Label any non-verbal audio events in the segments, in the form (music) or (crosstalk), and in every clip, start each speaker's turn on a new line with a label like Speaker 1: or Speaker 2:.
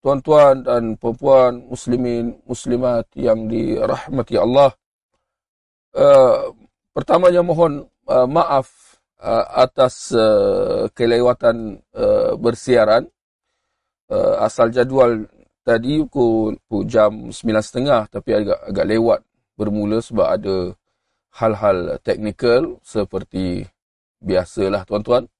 Speaker 1: tuan-tuan dan puan-puan muslimin muslimat yang dirahmati Allah. Uh, pertamanya mohon uh, maaf uh, atas uh, kelewatan uh, bersiaran. Uh, asal jadual tadi pukul, pukul jam 9.30 tapi agak agak lewat bermula sebab ada hal-hal teknikal seperti biasalah tuan-tuan.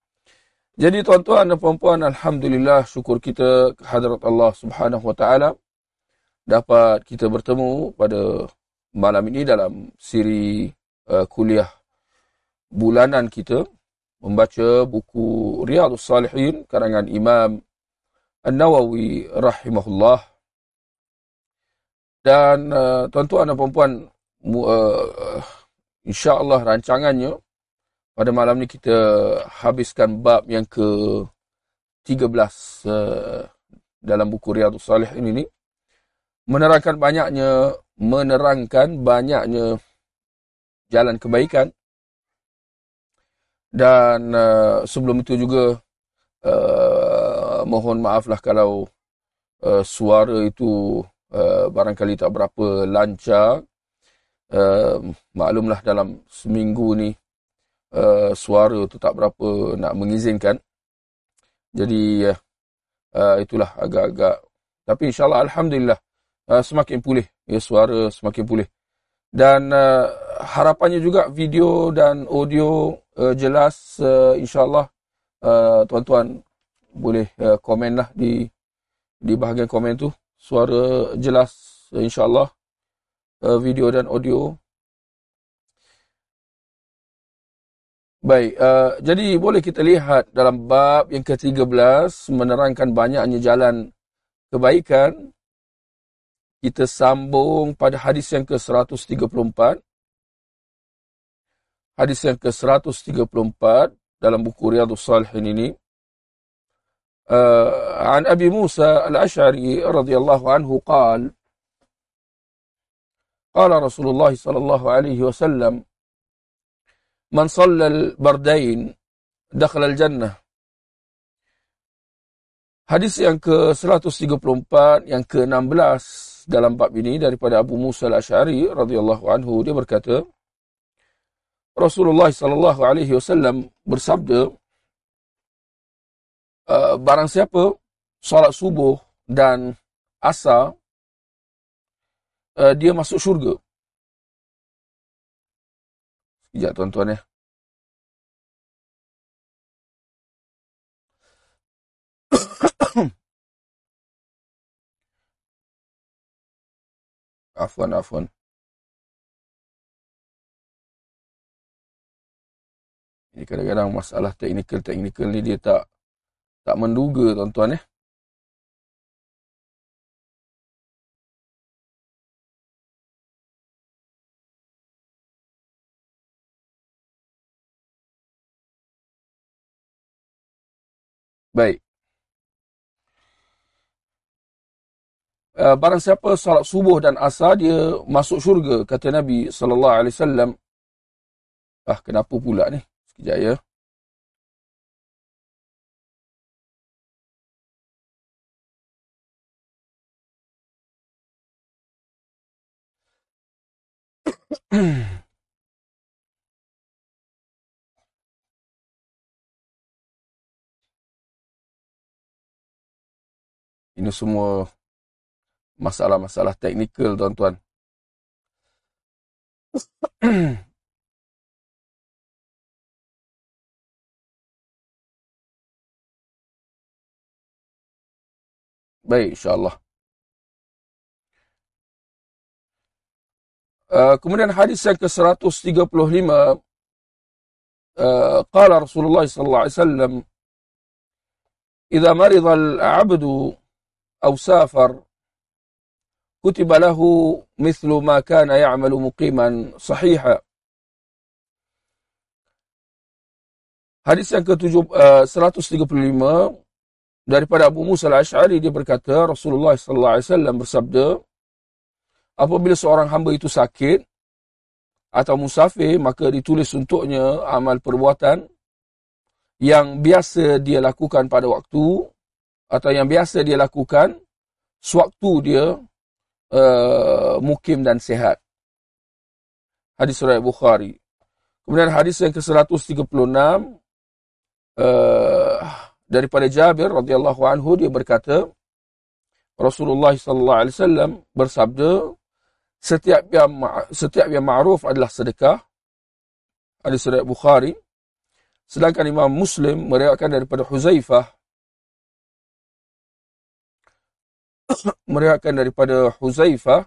Speaker 1: Jadi tuan-tuan dan puan-puan, Alhamdulillah syukur kita kehadrat Allah subhanahu wa ta'ala dapat kita bertemu pada malam ini dalam siri uh, kuliah bulanan kita membaca buku Riyadus Salihin karangan Imam An-Nawawi rahimahullah. Dan uh, tuan-tuan dan puan-puan, uh, insya-Allah rancangannya pada malam ni kita habiskan bab yang ke 13 uh, dalam buku Riyadhus Salihin ini menerangkan banyaknya menerangkan banyaknya jalan kebaikan. Dan uh, sebelum itu juga uh, mohon maaflah kalau uh, suara itu uh, barangkali tak berapa lancar. Uh, maklumlah dalam seminggu ni uh, suara tu tak berapa nak mengizinkan. Jadi uh, uh, itulah agak-agak. Tapi insyaAllah Alhamdulillah uh, semakin pulih. Ya, suara semakin pulih. Dan uh, harapannya juga video dan audio uh, jelas uh, insyaAllah uh, tuan-tuan boleh uh, komen lah di di bahagian komen tu. Suara jelas uh, insyaAllah uh, video dan audio Baik, uh, jadi boleh kita lihat dalam bab yang ke-13 menerangkan banyaknya jalan kebaikan. Kita sambung pada hadis yang ke-134. Hadis yang ke-134 dalam buku Riyadhus Salihin ini. Uh, an Abi Musa al-Ash'ari radhiyallahu anhu قال قال رسول الله صلى الله عليه وسلم man sallal bardain dakhala al-jannah. Hadis yang ke-134 yang ke-16 dalam bab ini daripada Abu Musa al-Asy'ari radhiyallahu anhu dia berkata Rasulullah sallallahu alaihi wasallam bersabda uh, barang siapa solat subuh dan asar uh, dia masuk syurga Sekejap tuan-tuan ya. (coughs) afwan, afwan. Ini kadang-kadang masalah teknikal-teknikal ni dia tak tak menduga tuan-tuan ya. Baik. Uh, barang siapa salat subuh dan asar dia masuk syurga kata Nabi sallallahu alaihi wasallam. Ah kenapa pula ni? Sekejap ya. Ini semua masalah-masalah teknikal, tuan-tuan. (coughs) Baik, insyaAllah. Uh, kemudian hadis yang ke-135 uh, qala Rasulullah wasallam idza marida al-'abdu أو سافر kutiba lahu mithlu ma kana ya'malu muqiman sahiha. Hadis yang ke-135 uh, daripada Abu Musa al-Ash'ari dia berkata Rasulullah sallallahu alaihi wasallam bersabda apabila seorang hamba itu sakit atau musafir maka ditulis untuknya amal perbuatan yang biasa dia lakukan pada waktu atau yang biasa dia lakukan sewaktu dia uh, mukim dan sehat. Hadis riwayat Bukhari. Kemudian hadis yang ke-136 uh, daripada Jabir radhiyallahu anhu dia berkata Rasulullah sallallahu alaihi wasallam bersabda setiap yang setiap yang ma'ruf adalah sedekah. Hadis riwayat Bukhari. Sedangkan Imam Muslim meriwayatkan daripada Huzaifah (coughs) meriwayatkan daripada Huzaifah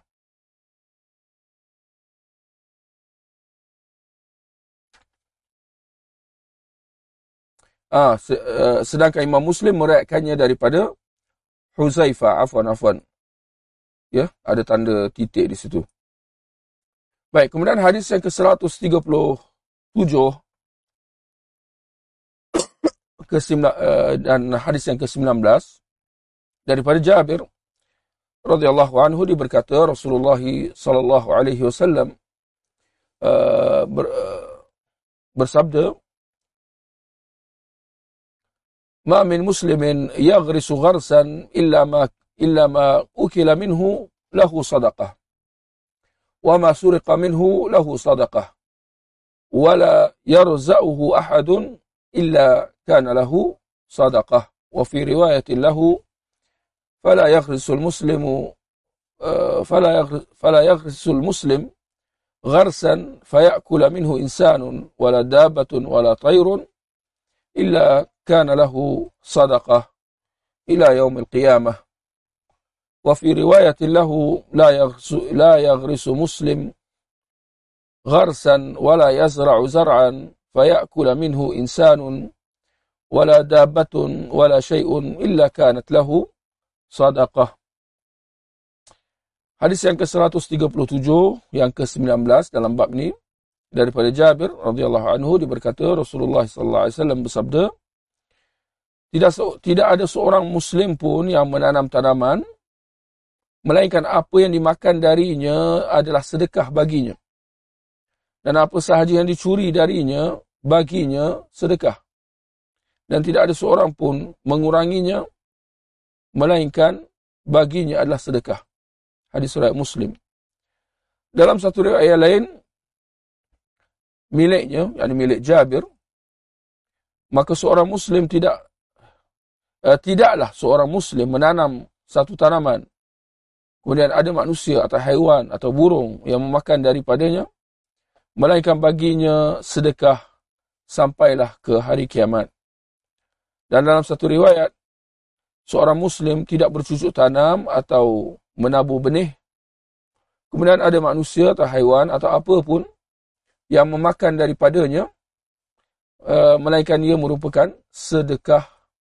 Speaker 1: Ah, uh, sedangkan Imam Muslim meriwayatkannya daripada Huzaifah, afwan afwan. Ya, ada tanda titik di situ. Baik, kemudian hadis yang ke-137 ke uh, dan hadis yang ke-19 daripada Jabir radhiyallahu anhu dia berkata Rasulullah sallallahu alaihi wasallam uh, ber, uh, bersabda Ma min muslimin yaghrisu gharsan illa ma illa ma ukila minhu lahu sadaqah. Wa ma suriqa minhu lahu sadaqah. Wala yarza'uhu ahadun illa kana lahu sadaqah. Wa fi riwayatin lahu فلا يغرس المسلم فلا فلا يغرس المسلم غرسا فيأكل منه إنسان ولا دابة ولا طير إلا كان له صدقة إلى يوم القيامة. وفي رواية له لا يغرس, لا يغرس مسلم غرسا ولا يزرع زرعا فيأكل منه إنسان ولا دابة ولا شيء إلا كانت له sadaqah. Hadis yang ke-137 yang ke-19 dalam bab ni daripada Jabir radhiyallahu anhu diberkata Rasulullah sallallahu alaihi wasallam bersabda tidak tidak ada seorang muslim pun yang menanam tanaman melainkan apa yang dimakan darinya adalah sedekah baginya. Dan apa sahaja yang dicuri darinya baginya sedekah. Dan tidak ada seorang pun menguranginya melainkan baginya adalah sedekah. Hadis riwayat Muslim. Dalam satu riwayat lain miliknya, yakni milik Jabir, maka seorang muslim tidak uh, tidaklah seorang muslim menanam satu tanaman kemudian ada manusia atau haiwan atau burung yang memakan daripadanya melainkan baginya sedekah sampailah ke hari kiamat. Dan dalam satu riwayat seorang Muslim tidak bercucuk tanam atau menabur benih, kemudian ada manusia atau haiwan atau apa pun yang memakan daripadanya, uh, melainkan ia merupakan sedekah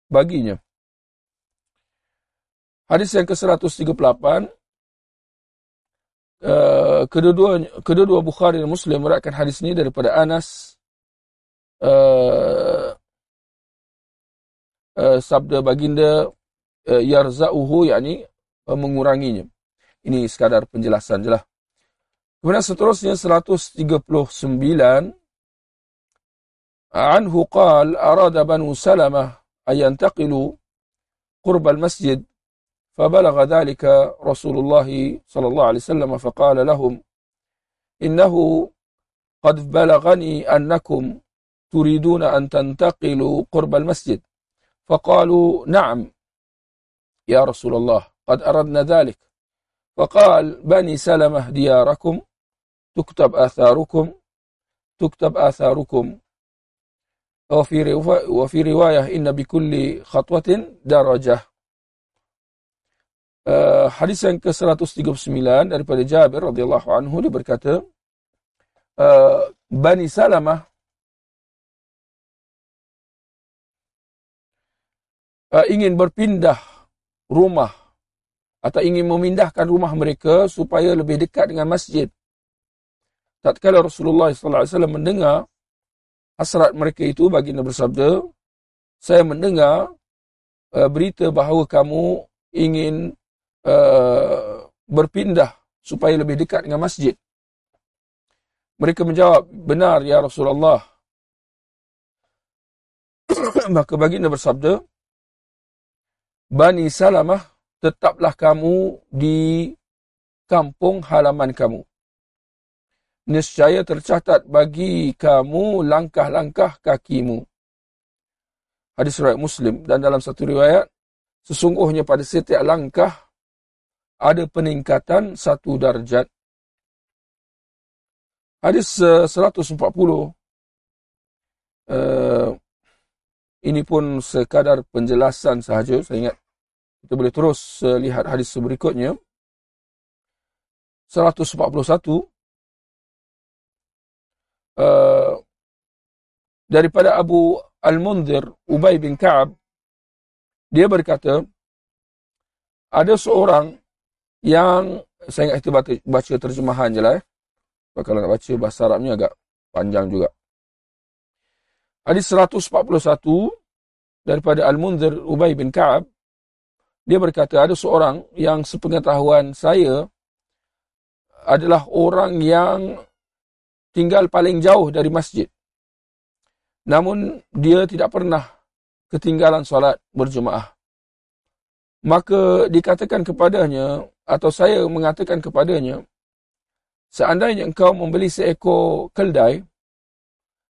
Speaker 1: baginya. Hadis yang ke-138, uh, kedua-dua, kedua-dua Bukhari dan Muslim meraihkan hadis ini daripada Anas, uh, uh, sabda baginda uh, yarza'uhu yakni uh, menguranginya. Ini sekadar penjelasan jelah. Kemudian seterusnya 139 anhu qal arada banu salamah ay yantaqilu qurb al-masjid فبلغ ذلك رسول الله صلى الله عليه وسلم فقال لهم إنه قد بلغني أنكم تريدون أن تنتقلوا قرب المسجد فقالوا نعم يا رسول الله قد أردنا ذلك. فقال بني سلمة دياركم تكتب آثاركم تكتب آثاركم. وفي وفي رواية إن بكل خطوة درجة. hadis yang ke-139 daripada Jabir radhiyallahu anhu dia berkata uh, Bani Salamah uh, ingin berpindah rumah atau ingin memindahkan rumah mereka supaya lebih dekat dengan masjid. Tatkala Rasulullah SAW mendengar hasrat mereka itu, baginda bersabda, saya mendengar uh, berita bahawa kamu ingin uh, berpindah supaya lebih dekat dengan masjid. Mereka menjawab, benar ya Rasulullah. (coughs) Maka baginda bersabda, Bani Salamah, tetaplah kamu di kampung halaman kamu. Nescaya tercatat bagi kamu langkah-langkah kakimu. Hadis riwayat Muslim dan dalam satu riwayat, sesungguhnya pada setiap langkah ada peningkatan satu darjat. Hadis uh, 140 uh, ini pun sekadar penjelasan sahaja. Saya ingat kita boleh terus uh, lihat hadis berikutnya. 141 uh, daripada Abu Al-Munzir Ubay bin Ka'ab dia berkata ada seorang yang saya ingat kita baca, baca terjemahan je lah eh. Kalau nak baca bahasa Arabnya agak panjang juga. Hadis 141 daripada Al-Munzir Ubay bin Ka'ab dia berkata ada seorang yang sepengetahuan saya adalah orang yang tinggal paling jauh dari masjid. Namun dia tidak pernah ketinggalan solat berjemaah. Maka dikatakan kepadanya atau saya mengatakan kepadanya seandainya engkau membeli seekor keldai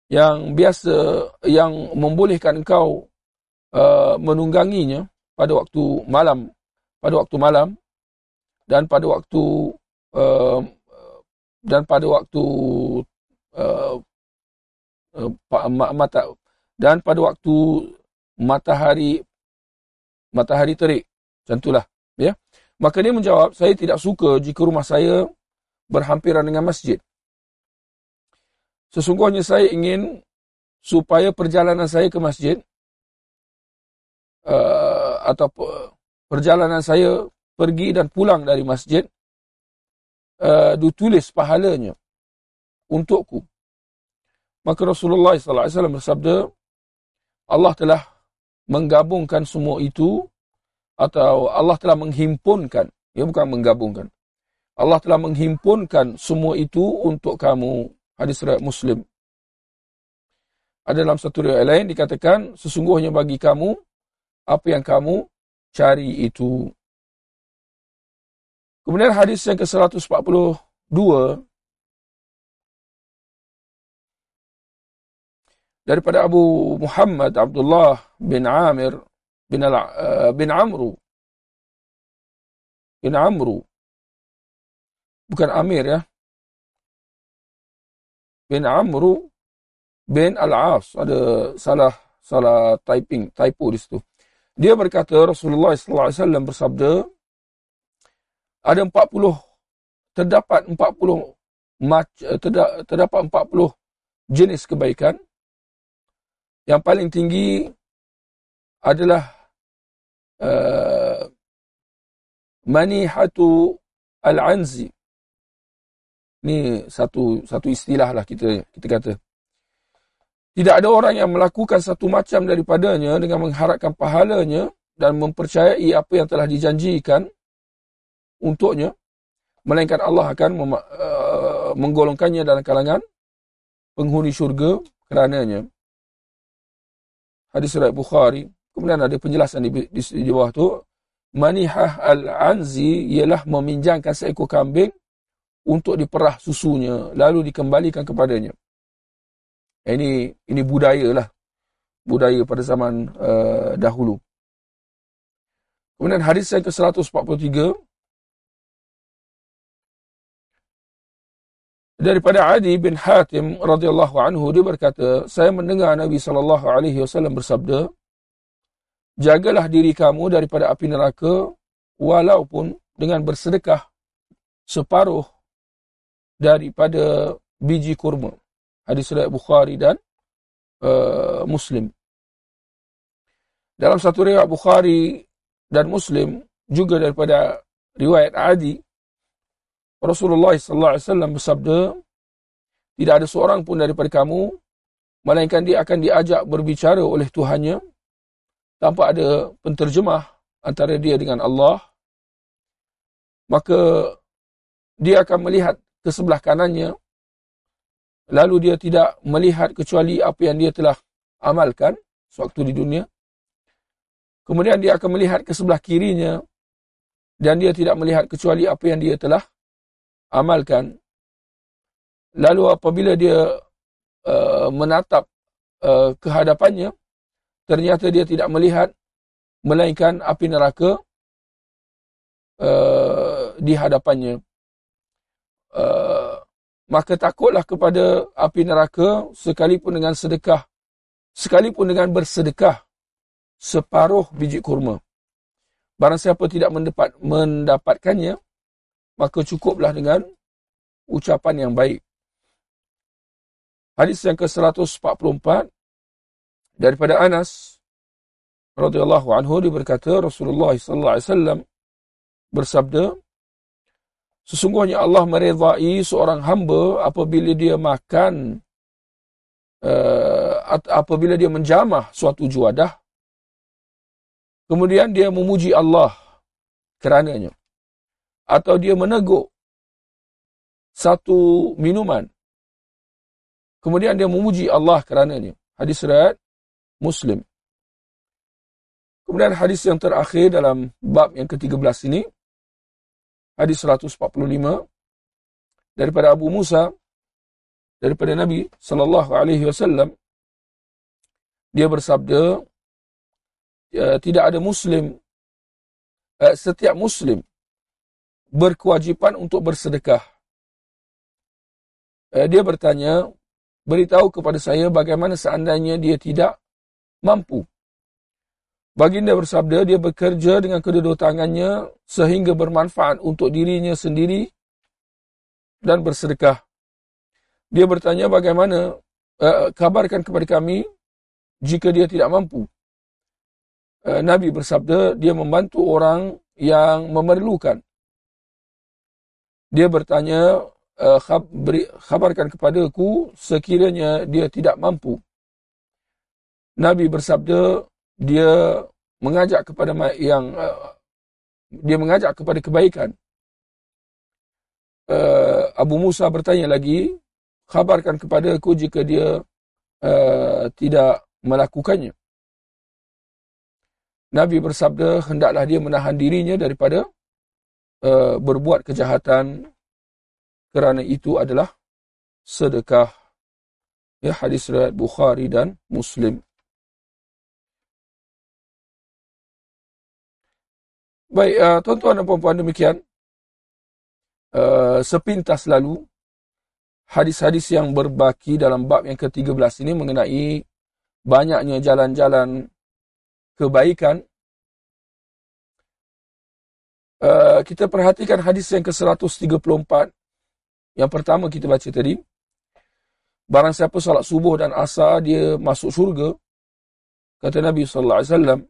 Speaker 1: yang biasa yang membolehkan engkau uh, menungganginya pada waktu malam pada waktu malam dan pada waktu uh, dan pada waktu uh, uh, mata dan pada waktu matahari matahari terik. Contohlah ya. Maka dia menjawab saya tidak suka jika rumah saya berhampiran dengan masjid Sesungguhnya saya ingin supaya perjalanan saya ke masjid uh, atau perjalanan saya pergi dan pulang dari masjid uh, ditulis pahalanya untukku. Maka Rasulullah SAW bersabda, Allah telah menggabungkan semua itu atau Allah telah menghimpunkan, ya bukan menggabungkan. Allah telah menghimpunkan semua itu untuk kamu hadis riwayat Muslim. Ada dalam satu riwayat lain dikatakan sesungguhnya bagi kamu apa yang kamu cari itu. Kemudian hadis yang ke-142 daripada Abu Muhammad Abdullah bin Amir bin, Al, uh, bin Amru bin Amru bukan Amir ya bin Amru bin Al-As. Ada salah salah typing, typo di situ. Dia berkata Rasulullah SAW bersabda ada 40 terdapat 40 mac, terdapat 40 jenis kebaikan. Yang paling tinggi adalah uh, manihatu al-anzi Ini satu satu istilah lah kita kita kata. Tidak ada orang yang melakukan satu macam daripadanya dengan mengharapkan pahalanya dan mempercayai apa yang telah dijanjikan untuknya. Melainkan Allah akan mem, uh, menggolongkannya dalam kalangan penghuni syurga kerananya. Hadis Surat Bukhari. Kemudian ada penjelasan di, di, di bawah tu. Manihah al-anzi ialah meminjangkan seekor kambing untuk diperah susunya lalu dikembalikan kepadanya. Ini ini budaya lah. Budaya pada zaman uh, dahulu. Kemudian hadis yang ke-143 daripada Adi bin Hatim radhiyallahu anhu dia berkata, saya mendengar Nabi sallallahu alaihi wasallam bersabda, jagalah diri kamu daripada api neraka walaupun dengan bersedekah separuh daripada biji kurma. Hadis riwayat Bukhari dan uh, Muslim. Dalam satu riwayat Bukhari dan Muslim juga daripada riwayat Adi Rasulullah sallallahu alaihi wasallam bersabda tidak ada seorang pun daripada kamu melainkan dia akan diajak berbicara oleh Tuhannya tanpa ada penterjemah antara dia dengan Allah maka dia akan melihat ke sebelah kanannya lalu dia tidak melihat kecuali apa yang dia telah amalkan sewaktu di dunia kemudian dia akan melihat ke sebelah kirinya dan dia tidak melihat kecuali apa yang dia telah amalkan. Lalu apabila dia uh, menatap uh, ke hadapannya, ternyata dia tidak melihat melainkan api neraka uh, di hadapannya. Maka takutlah kepada api neraka sekalipun dengan sedekah, sekalipun dengan bersedekah separuh biji kurma. Barang siapa tidak mendapat, mendapatkannya, maka cukuplah dengan ucapan yang baik. Hadis yang ke-144 daripada Anas radhiyallahu anhu berkata Rasulullah sallallahu alaihi wasallam bersabda Sesungguhnya Allah meredai seorang hamba apabila dia makan uh, apabila dia menjamah suatu juadah Kemudian dia memuji Allah kerananya. Atau dia menegur satu minuman. Kemudian dia memuji Allah kerananya. Hadis riwayat Muslim. Kemudian hadis yang terakhir dalam bab yang ke-13 ini. Hadis 145 daripada Abu Musa daripada Nabi sallallahu alaihi wasallam dia bersabda uh, tidak ada muslim uh, setiap muslim berkewajipan untuk bersedekah. Uh, dia bertanya, beritahu kepada saya bagaimana seandainya dia tidak mampu. Baginda bersabda, dia bekerja dengan kedua-dua tangannya sehingga bermanfaat untuk dirinya sendiri dan bersedekah. Dia bertanya bagaimana, uh, kabarkan kepada kami jika dia tidak mampu. Eh, Nabi bersabda, dia membantu orang yang memerlukan. Dia bertanya, eh, khabarkan kepada aku sekiranya dia tidak mampu. Nabi bersabda, dia mengajak kepada yang eh, dia mengajak kepada kebaikan. Abu Musa bertanya lagi, khabarkan kepada aku jika dia tidak melakukannya. Nabi bersabda hendaklah dia menahan dirinya daripada uh, berbuat kejahatan kerana itu adalah sedekah. Ya hadis riwayat Bukhari dan Muslim. Baik, uh, tuan-tuan dan puan-puan demikian. Uh, sepintas lalu hadis-hadis yang berbaki dalam bab yang ke-13 ini mengenai banyaknya jalan-jalan kebaikan. Uh, kita perhatikan hadis yang ke-134. Yang pertama kita baca tadi. Barang siapa salat subuh dan asar, dia masuk syurga. Kata Nabi SAW.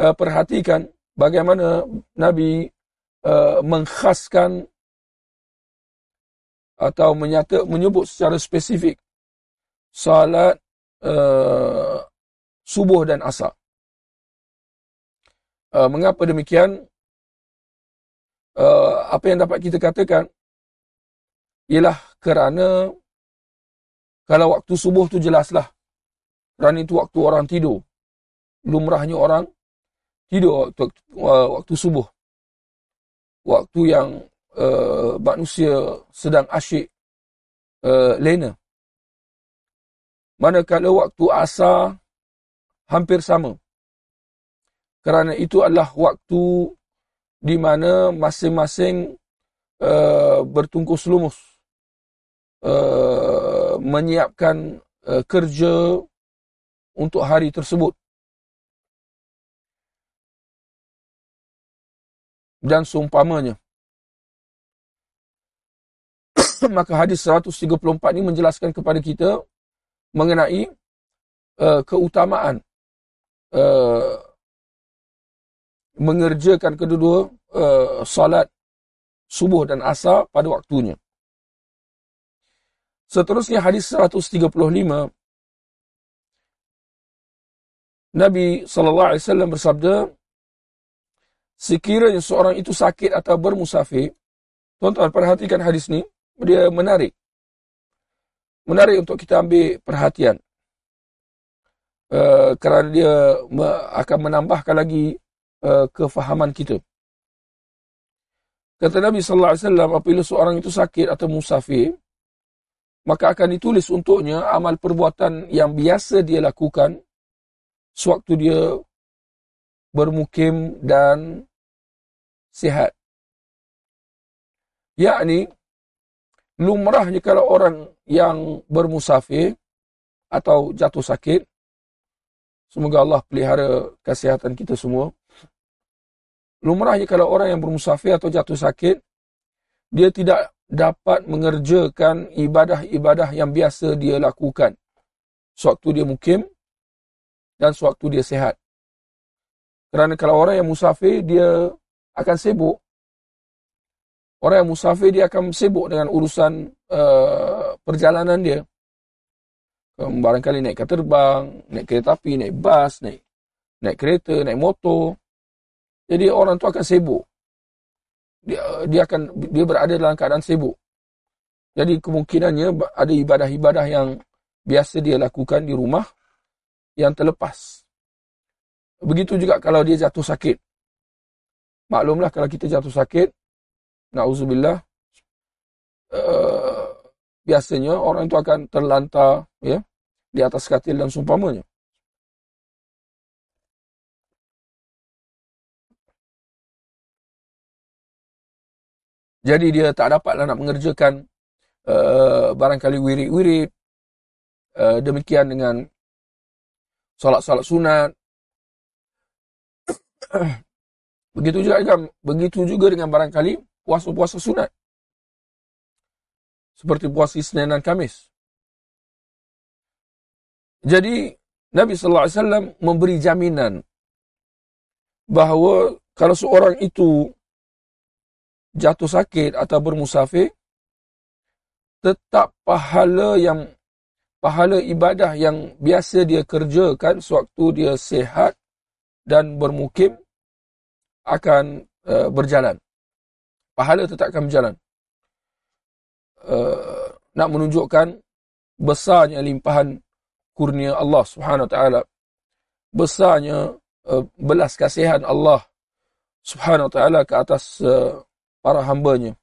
Speaker 1: Uh, perhatikan bagaimana Nabi uh, mengkhaskan atau menyata, menyebut secara spesifik salat uh, subuh dan asar. Uh, mengapa demikian? Uh, apa yang dapat kita katakan ialah kerana kalau waktu subuh tu jelaslah kerana itu waktu orang tidur. Lumrahnya orang tidur waktu, uh, waktu subuh. Waktu yang uh, manusia sedang asyik uh, lena. Manakala waktu asar hampir sama kerana itu adalah waktu di mana masing-masing uh, bertungkus lumus uh, menyiapkan uh, kerja untuk hari tersebut. Dan seumpamanya. (coughs) Maka hadis 134 ini menjelaskan kepada kita mengenai uh, keutamaan uh, mengerjakan kedua-dua uh, salat subuh dan asar pada waktunya. Seterusnya hadis 135 Nabi sallallahu alaihi wasallam bersabda sekiranya seorang itu sakit atau bermusafir tuan-tuan perhatikan hadis ni dia menarik. Menarik untuk kita ambil perhatian. Uh, kerana dia akan menambahkan lagi uh, kefahaman kita. Kata Nabi sallallahu alaihi wasallam apabila seorang itu sakit atau musafir maka akan ditulis untuknya amal perbuatan yang biasa dia lakukan sewaktu dia bermukim dan sihat. Yakni, lumrahnya kalau orang yang bermusafir atau jatuh sakit, semoga Allah pelihara kesihatan kita semua. Lumrahnya kalau orang yang bermusafir atau jatuh sakit, dia tidak dapat mengerjakan ibadah-ibadah yang biasa dia lakukan. Sewaktu dia mukim dan sewaktu dia sehat. Kerana kalau orang yang musafir, dia akan sibuk. Orang yang musafir, dia akan sibuk dengan urusan uh, perjalanan dia. Um, barangkali naik kapal terbang, naik kereta api, naik bas, naik, naik kereta, naik motor. Jadi orang tu akan sibuk. Dia, dia akan dia berada dalam keadaan sibuk. Jadi kemungkinannya ada ibadah-ibadah yang biasa dia lakukan di rumah yang terlepas. Begitu juga kalau dia jatuh sakit. Maklumlah kalau kita jatuh sakit, na'udzubillah, uh, biasanya orang itu akan terlantar ya, di atas katil dan sumpamanya. Jadi dia tak dapatlah nak mengerjakan uh, barangkali wirid-wirid. Uh, demikian dengan solat-solat sunat. (coughs) begitu juga dengan begitu juga dengan barangkali puasa-puasa sunat. Seperti puasa Isnin dan Kamis. Jadi Nabi sallallahu alaihi wasallam memberi jaminan bahawa kalau seorang itu jatuh sakit atau bermusafir tetap pahala yang pahala ibadah yang biasa dia kerjakan sewaktu dia sehat dan bermukim akan uh, berjalan. Pahala tetap akan berjalan. Uh, nak menunjukkan besarnya limpahan kurnia Allah Subhanahu Wa Taala, besarnya uh, belas kasihan Allah Subhanahu Wa Taala ke atas uh, para hambanya.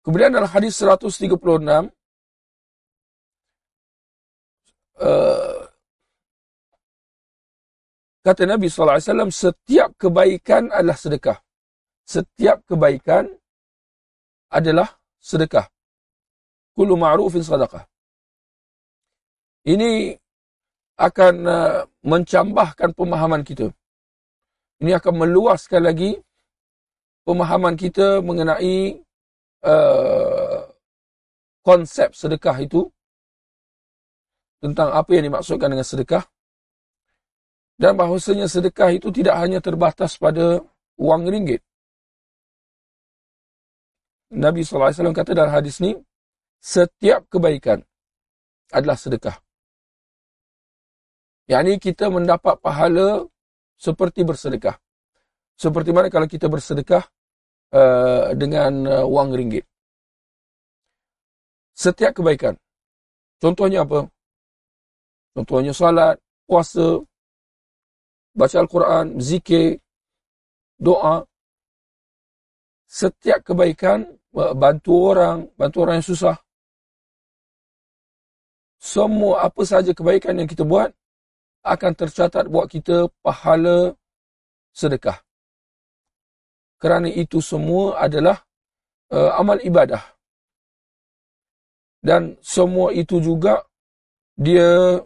Speaker 1: Kemudian dalam hadis 136 uh, kata Nabi sallallahu alaihi wasallam setiap kebaikan adalah sedekah. Setiap kebaikan adalah sedekah. Kullu ma'rufin sedekah. Ini akan uh, mencambahkan pemahaman kita. Ini akan meluaskan lagi pemahaman kita mengenai uh, konsep sedekah itu tentang apa yang dimaksudkan dengan sedekah dan bahawasanya sedekah itu tidak hanya terbatas pada wang ringgit. Nabi SAW kata dalam hadis ini, setiap kebaikan adalah sedekah. Yang ini kita mendapat pahala seperti bersedekah. Seperti mana kalau kita bersedekah, Uh, dengan uh, wang ringgit. Setiap kebaikan. Contohnya apa? Contohnya salat, puasa, baca Al-Quran, zikir, doa. Setiap kebaikan, uh, bantu orang, bantu orang yang susah. Semua apa sahaja kebaikan yang kita buat, akan tercatat buat kita pahala sedekah kerana itu semua adalah uh, amal ibadah. Dan semua itu juga dia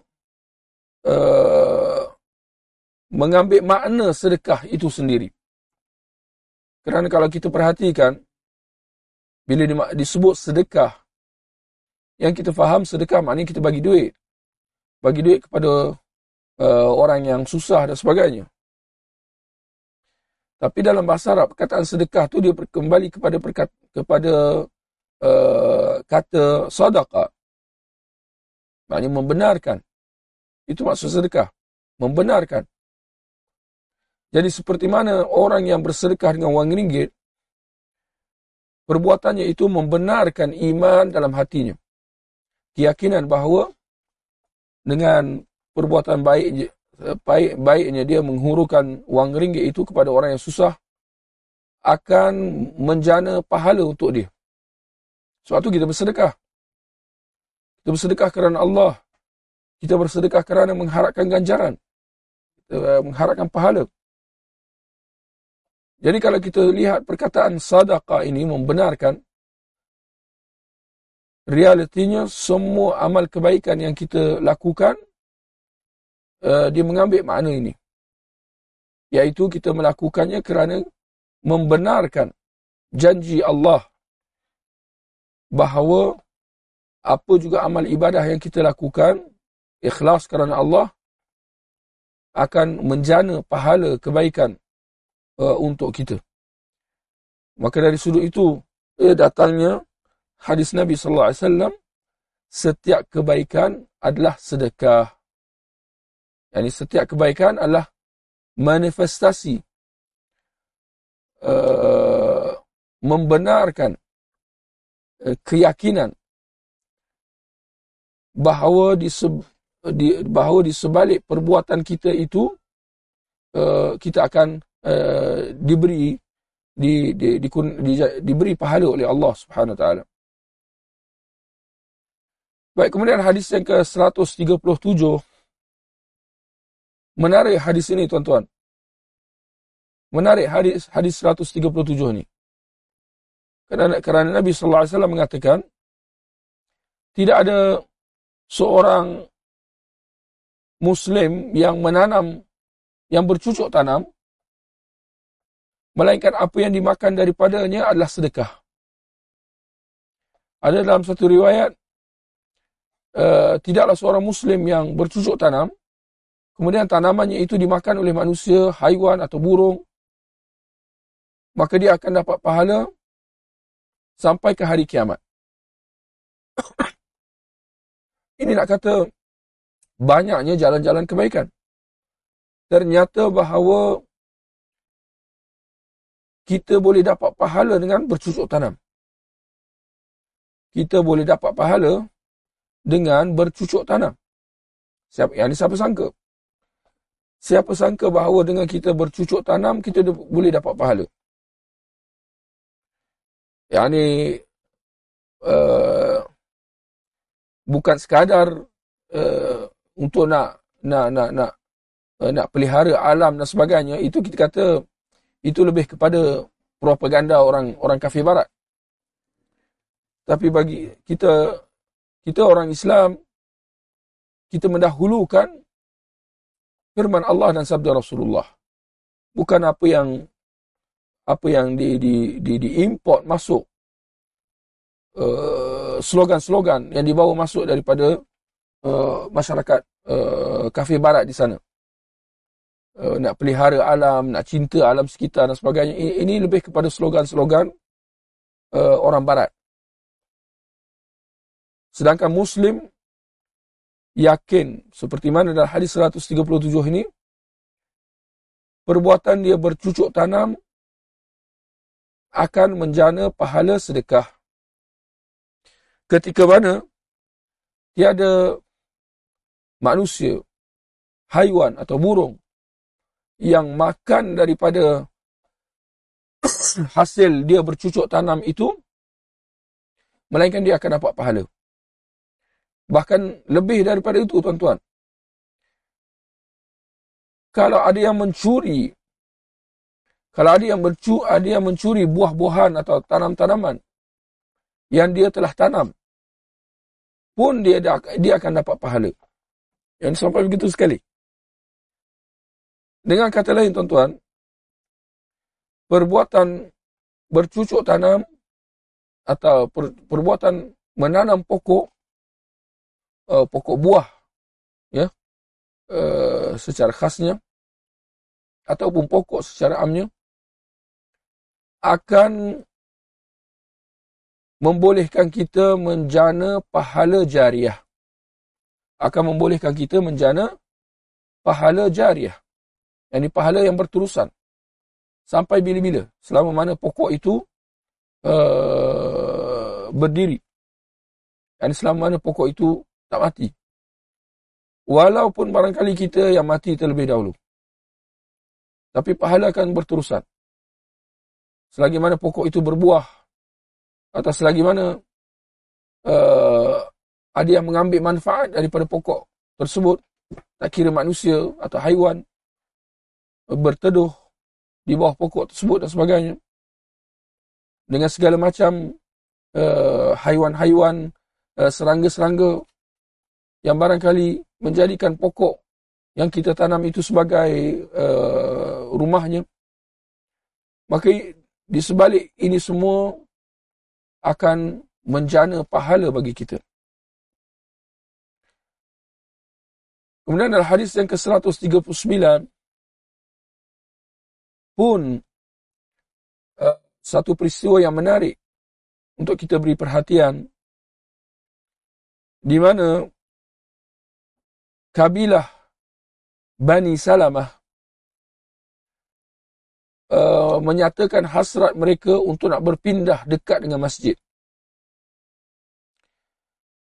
Speaker 1: uh, mengambil makna sedekah itu sendiri. Kerana kalau kita perhatikan, bila disebut sedekah, yang kita faham sedekah maknanya kita bagi duit. Bagi duit kepada uh, orang yang susah dan sebagainya. Tapi dalam bahasa Arab, perkataan sedekah tu dia kembali kepada perkat, kepada uh, kata sadaqah. Maknanya membenarkan. Itu maksud sedekah. Membenarkan. Jadi seperti mana orang yang bersedekah dengan wang ringgit, perbuatannya itu membenarkan iman dalam hatinya. Keyakinan bahawa dengan perbuatan baik, baik baiknya dia menghurukan wang ringgit itu kepada orang yang susah, akan menjana pahala untuk dia. Sebab itu kita bersedekah. Kita bersedekah kerana Allah. Kita bersedekah kerana mengharapkan ganjaran. Kita mengharapkan pahala. Jadi kalau kita lihat perkataan sadaqah ini membenarkan realitinya semua amal kebaikan yang kita lakukan uh, dia mengambil makna ini. Iaitu kita melakukannya kerana membenarkan janji Allah bahawa apa juga amal ibadah yang kita lakukan ikhlas kerana Allah akan menjana pahala kebaikan uh, untuk kita. Maka dari sudut itu eh, datangnya hadis Nabi sallallahu alaihi wasallam setiap kebaikan adalah sedekah. Yani setiap kebaikan adalah manifestasi uh, membenarkan uh, keyakinan bahawa di, di bahawa di sebalik perbuatan kita itu uh, kita akan Eh, diberi di, di, di, di, diberi pahala oleh Allah Subhanahu Taala. Baik, kemudian hadis yang ke-137 menarik hadis ini tuan-tuan. Menarik hadis hadis 137 ini. Kerana, kerana Nabi sallallahu alaihi wasallam mengatakan tidak ada seorang muslim yang menanam yang bercucuk tanam Melainkan apa yang dimakan daripadanya adalah sedekah. Ada dalam satu riwayat, uh, tidaklah seorang Muslim yang bercucuk tanam, kemudian tanamannya itu dimakan oleh manusia, haiwan atau burung, maka dia akan dapat pahala sampai ke hari kiamat. (coughs) Ini nak kata banyaknya jalan-jalan kebaikan. Ternyata bahawa kita boleh dapat pahala dengan bercucuk tanam. Kita boleh dapat pahala dengan bercucuk tanam. Siapa yang ini siapa sangka? Siapa sangka bahawa dengan kita bercucuk tanam kita boleh dapat pahala? Yang ini uh, bukan sekadar uh, untuk nak nak nak nak uh, nak pelihara alam dan sebagainya itu kita kata itu lebih kepada propaganda orang orang kafir barat. Tapi bagi kita kita orang Islam kita mendahulukan firman Allah dan sabda Rasulullah. Bukan apa yang apa yang di di di, di import masuk uh, slogan-slogan yang dibawa masuk daripada uh, masyarakat uh, kafir barat di sana uh, nak pelihara alam, nak cinta alam sekitar dan sebagainya. Ini, ini lebih kepada slogan-slogan uh, orang barat. Sedangkan Muslim yakin seperti mana dalam hadis 137 ini perbuatan dia bercucuk tanam akan menjana pahala sedekah. Ketika mana tiada manusia, haiwan atau burung yang makan daripada (coughs) hasil dia bercucuk tanam itu melainkan dia akan dapat pahala. Bahkan lebih daripada itu tuan-tuan. Kalau ada yang mencuri kalau ada yang bercu ada yang mencuri buah-buahan atau tanam-tanaman yang dia telah tanam pun dia dia akan dapat pahala. Yang sampai begitu sekali dengan kata lain tuan-tuan, perbuatan bercucuk tanam atau per, perbuatan menanam pokok uh, pokok buah ya uh, secara khasnya ataupun pokok secara amnya akan membolehkan kita menjana pahala jariah. Akan membolehkan kita menjana pahala jariah. Yang ini pahala yang berterusan. Sampai bila-bila. Selama mana pokok itu uh, berdiri. Yang ini selama mana pokok itu tak mati. Walaupun barangkali kita yang mati terlebih dahulu. Tapi pahala akan berterusan. Selagi mana pokok itu berbuah atau selagi mana uh, ada yang mengambil manfaat daripada pokok tersebut, tak kira manusia atau haiwan berteduh di bawah pokok tersebut dan sebagainya. Dengan segala macam uh, haiwan-haiwan, uh, serangga-serangga yang barangkali menjadikan pokok yang kita tanam itu sebagai uh, rumahnya. Maka di sebalik ini semua akan menjana pahala bagi kita. Kemudian dalam hadis yang ke-139 pun uh, satu peristiwa yang menarik untuk kita beri perhatian di mana kabilah Bani Salamah Uh, menyatakan hasrat mereka untuk nak berpindah dekat dengan masjid.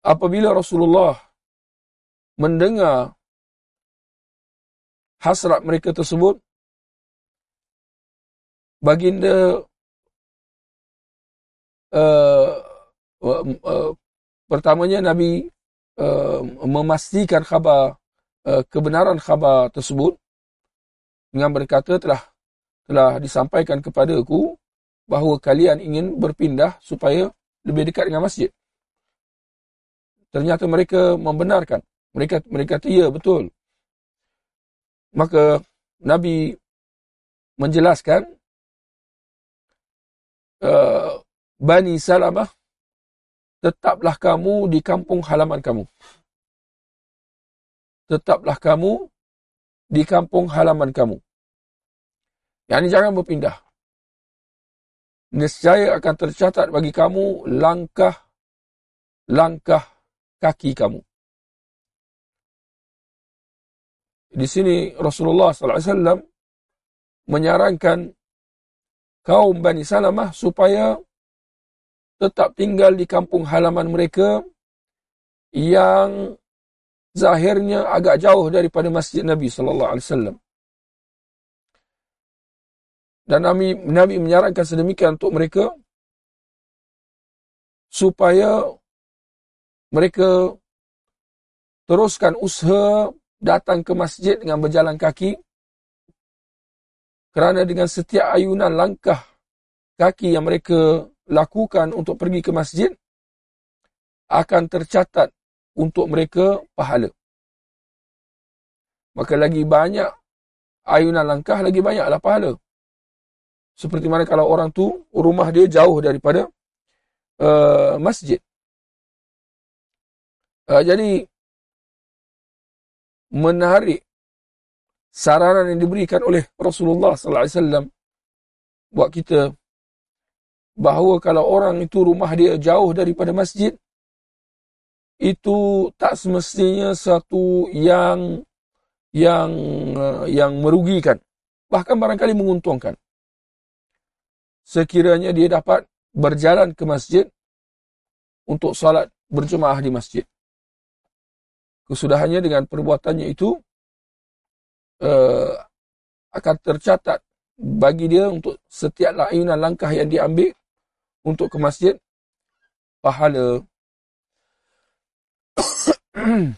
Speaker 1: Apabila Rasulullah mendengar hasrat mereka tersebut, baginda uh, uh, uh, pertamanya Nabi uh, memastikan khabar uh, kebenaran khabar tersebut dengan berkata telah telah disampaikan kepadaku bahawa kalian ingin berpindah supaya lebih dekat dengan masjid. Ternyata mereka membenarkan. Mereka mereka kata, ya betul. Maka Nabi menjelaskan uh, Bani Salamah tetaplah kamu di kampung halaman kamu. Tetaplah kamu di kampung halaman kamu. Yang ini jangan berpindah. Nescaya akan tercatat bagi kamu langkah-langkah kaki kamu. Di sini Rasulullah SAW menyarankan kaum Bani Salamah supaya tetap tinggal di kampung halaman mereka yang zahirnya agak jauh daripada masjid Nabi sallallahu alaihi wasallam. Dan Nabi, Nabi menyarankan sedemikian untuk mereka supaya mereka teruskan usaha datang ke masjid dengan berjalan kaki kerana dengan setiap ayunan langkah kaki yang mereka lakukan untuk pergi ke masjid akan tercatat untuk mereka pahala. Maka lagi banyak ayunan langkah, lagi banyaklah pahala. Seperti mana kalau orang tu rumah dia jauh daripada uh, masjid. Uh, jadi menarik saranan yang diberikan oleh Rasulullah sallallahu alaihi wasallam buat kita bahawa kalau orang itu rumah dia jauh daripada masjid itu tak semestinya satu yang yang uh, yang merugikan bahkan barangkali menguntungkan sekiranya dia dapat berjalan ke masjid untuk salat berjemaah di masjid. Kesudahannya dengan perbuatannya itu uh, akan tercatat bagi dia untuk setiap layunan langkah yang diambil untuk ke masjid pahala. (coughs)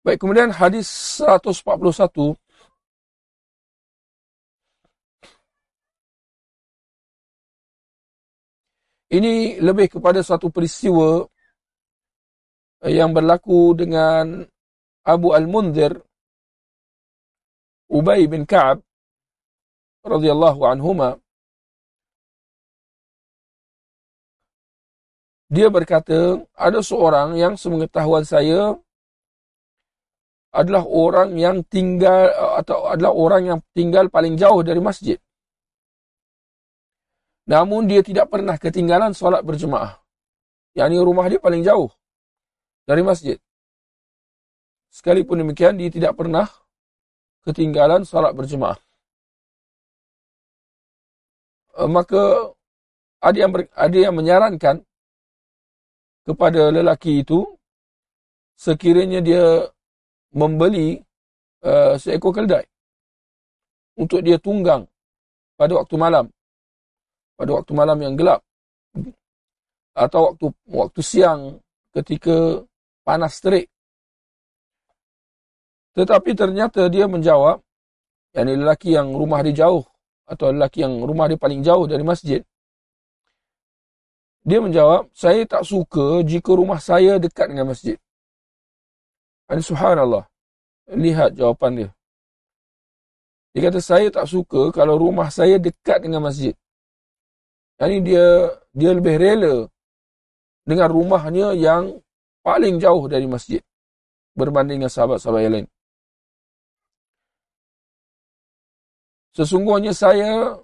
Speaker 1: Baik, kemudian hadis 141 Ini lebih kepada satu peristiwa yang berlaku dengan Abu Al-Munzir Ubay bin Ka'ab radhiyallahu anhuma Dia berkata, ada seorang yang semengetahuan saya adalah orang yang tinggal atau adalah orang yang tinggal paling jauh dari masjid. Namun dia tidak pernah ketinggalan solat berjemaah. Yang ini rumah dia paling jauh dari masjid. Sekalipun demikian, dia tidak pernah ketinggalan solat berjemaah. Eh, maka ada yang, ber, ada yang menyarankan kepada lelaki itu sekiranya dia membeli uh, seekor keldai untuk dia tunggang pada waktu malam pada waktu malam yang gelap atau waktu waktu siang ketika panas terik tetapi ternyata dia menjawab yang lelaki yang rumah dia jauh atau lelaki yang rumah dia paling jauh dari masjid dia menjawab saya tak suka jika rumah saya dekat dengan masjid dan subhanallah. Lihat jawapan dia. Dia kata, saya tak suka kalau rumah saya dekat dengan masjid. Jadi dia dia lebih rela dengan rumahnya yang paling jauh dari masjid. Berbanding dengan sahabat-sahabat yang lain. Sesungguhnya saya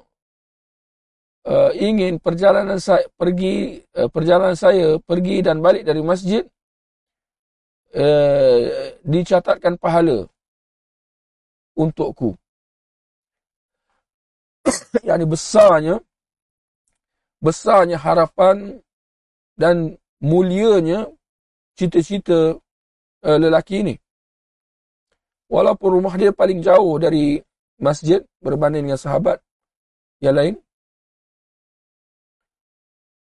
Speaker 1: uh, ingin perjalanan saya pergi uh, perjalanan saya pergi dan balik dari masjid Eh, dicatatkan pahala untukku. (coughs) Yang ini besarnya, besarnya harapan dan mulianya cita-cita uh, lelaki ini. Walaupun rumah dia paling jauh dari masjid berbanding dengan sahabat yang lain.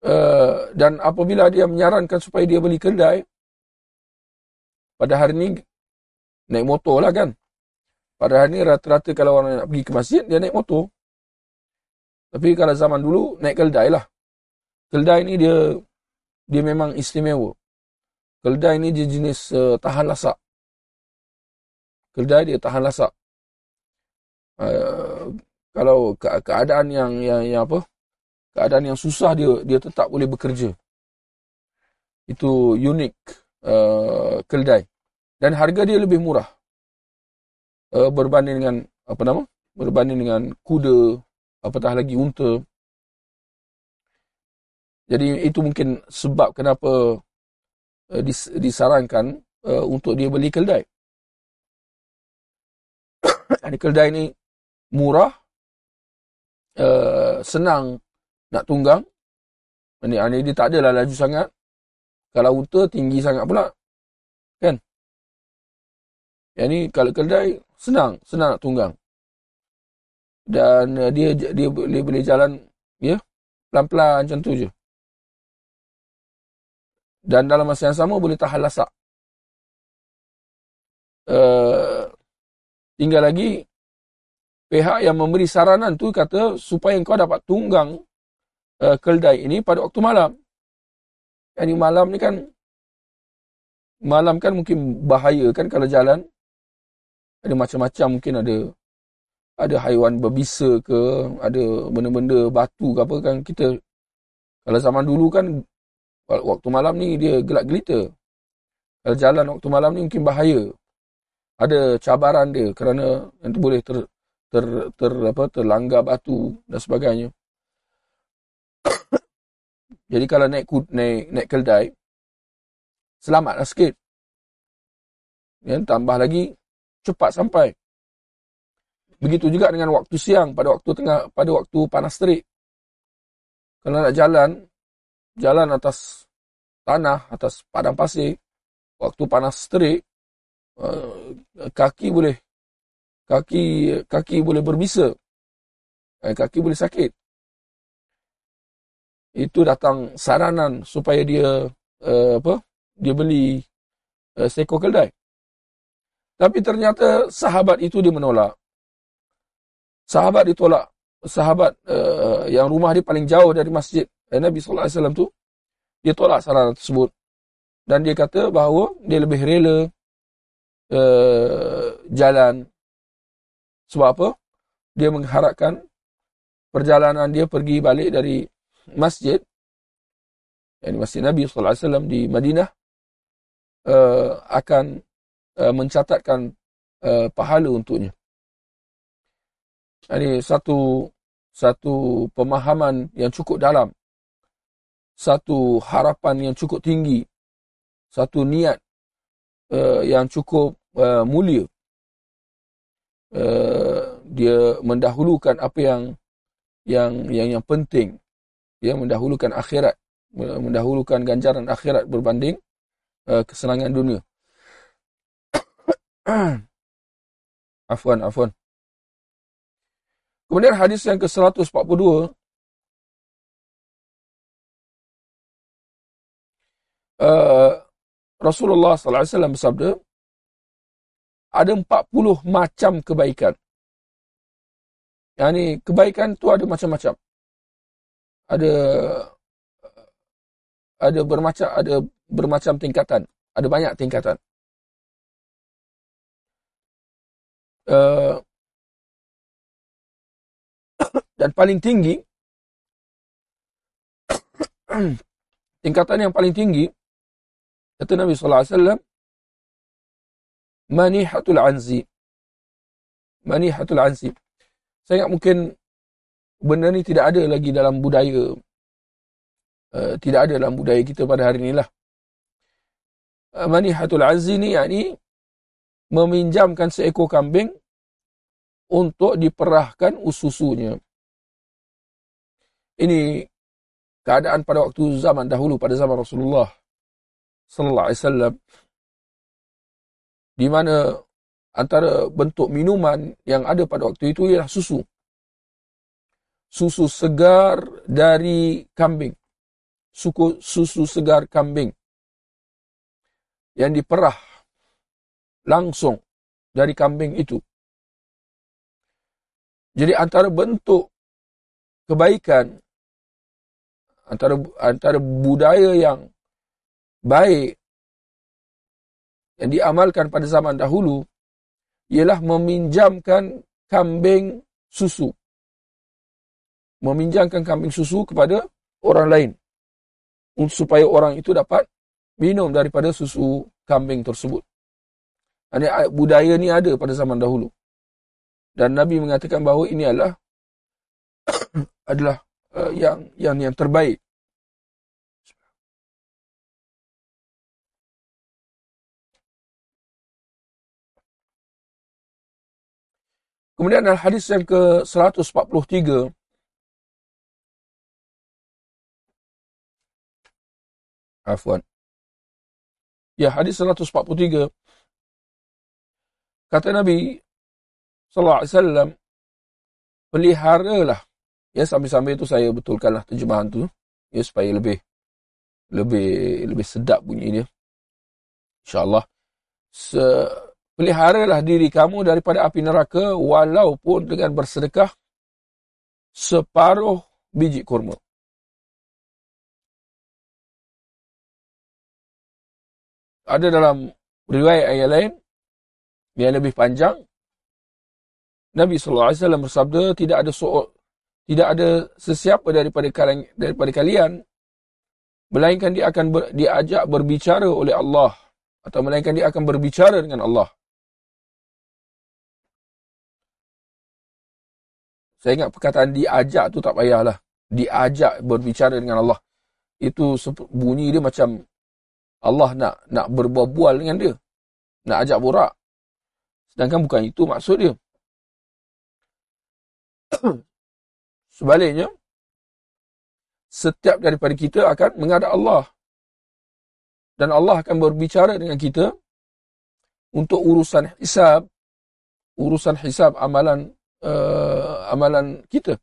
Speaker 1: Uh, dan apabila dia menyarankan supaya dia beli kedai, pada hari ni naik motor lah kan. Pada hari ni rata-rata kalau orang nak pergi ke masjid, dia naik motor. Tapi kalau zaman dulu, naik keldai lah. Keldai ni dia dia memang istimewa. Keldai ni dia jenis uh, tahan lasak. Keldai dia tahan lasak. Uh, kalau ke keadaan yang, yang yang apa? Keadaan yang susah dia dia tetap boleh bekerja. Itu unik uh, keldai dan harga dia lebih murah. Uh, berbanding dengan apa nama? Berbanding dengan kuda apatah lagi unta. Jadi itu mungkin sebab kenapa uh, dis, disarankan uh, untuk dia beli keldai ini (coughs) keldai ni murah uh, senang nak tunggang ini, ini dia tak adalah laju sangat kalau unta tinggi sangat pula. Kan? Yang ni kalau kedai senang, senang nak tunggang. Dan uh, dia dia boleh boleh jalan ya, pelan-pelan macam tu je. Dan dalam masa yang sama boleh tahan lasak. Uh, tinggal lagi pihak yang memberi saranan tu kata supaya kau dapat tunggang uh, keldai ini pada waktu malam. Yang ni malam ni kan malam kan mungkin bahaya kan kalau jalan. Ada macam-macam mungkin ada ada haiwan berbisa ke ada benda-benda batu ke apa kan kita kalau zaman dulu kan waktu malam ni dia gelap gelita. Kalau jalan waktu malam ni mungkin bahaya. Ada cabaran dia kerana nanti boleh ter, ter, ter apa terlanggar batu dan sebagainya (coughs) jadi kalau naik naik naik keldai selamatlah sikit. Ya, tambah lagi cepat sampai. Begitu juga dengan waktu siang pada waktu tengah pada waktu panas terik. Kalau nak jalan jalan atas tanah atas padang pasir waktu panas terik eh, kaki boleh kaki kaki boleh berbisa. Eh, kaki boleh sakit. Itu datang saranan supaya dia uh, apa dia beli uh, seekor keldai tapi ternyata sahabat itu dia menolak. Sahabat ditolak sahabat uh, yang rumah dia paling jauh dari masjid Nabi sallallahu alaihi wasallam tu dia tolak saranan tersebut. Dan dia kata bahawa dia lebih rela uh, jalan sebab apa dia mengharapkan perjalanan dia pergi balik dari masjid yang masjid Nabi wasallam di Madinah uh, akan uh, mencatatkan uh, pahala untuknya. Ini satu satu pemahaman yang cukup dalam, satu harapan yang cukup tinggi, satu niat uh, yang cukup uh, mulia. Uh, dia mendahulukan apa yang yang yang yang penting, dia mendahulukan akhirat, mendahulukan ganjaran akhirat berbanding uh, kesenangan dunia. (coughs) afwan, afwan. Kemudian hadis yang ke-142 uh, Rasulullah sallallahu alaihi wasallam bersabda ada 40 macam kebaikan. Yang ni kebaikan tu ada macam-macam. Ada ada bermacam ada bermacam tingkatan, ada banyak tingkatan. Uh, (coughs) dan paling tinggi (coughs) tingkatan yang paling tinggi kata Nabi sallallahu alaihi wasallam manihatul anzi. Manihatul anzi. Saya ingat mungkin benda ni tidak ada lagi dalam budaya uh, tidak ada dalam budaya kita pada hari inilah uh, manihatul anzi ni yakni meminjamkan seekor kambing untuk diperahkan ususunya. Ini keadaan pada waktu zaman dahulu pada zaman Rasulullah sallallahu alaihi wasallam di mana antara bentuk minuman yang ada pada waktu itu ialah susu. Susu segar dari kambing. Suku, susu segar kambing. Yang diperah langsung dari kambing itu. Jadi antara bentuk kebaikan antara antara budaya yang baik yang diamalkan pada zaman dahulu ialah meminjamkan kambing susu. Meminjamkan kambing susu kepada orang lain supaya orang itu dapat minum daripada susu kambing tersebut. Ini budaya ni ada pada zaman dahulu. Dan Nabi mengatakan bahawa ini adalah (coughs) adalah uh, yang yang yang terbaik. Kemudian dalam hadis yang ke-143 Afwan. Ya, hadis 143 kata Nabi sallallahu alaihi wasallam peliharalah. Ya sambil-sambil itu saya betulkanlah terjemahan tu ya supaya lebih lebih lebih sedap bunyi dia insyaallah peliharalah diri kamu daripada api neraka walaupun dengan bersedekah separuh biji kurma ada dalam riwayat ayat lain yang lebih panjang Nabi sallallahu alaihi wasallam bersabda tidak ada seorang tidak ada sesiapa daripada kalian, daripada kalian melainkan dia akan ber, diajak berbicara oleh Allah atau melainkan dia akan berbicara dengan Allah. Saya ingat perkataan diajak tu tak payahlah. Diajak berbicara dengan Allah. Itu bunyi dia macam Allah nak nak berbual dengan dia. Nak ajak borak. Sedangkan bukan itu maksud dia. (coughs) Sebaliknya, setiap daripada kita akan menghadap Allah. Dan Allah akan berbicara dengan kita untuk urusan hisab, urusan hisab amalan uh, amalan kita.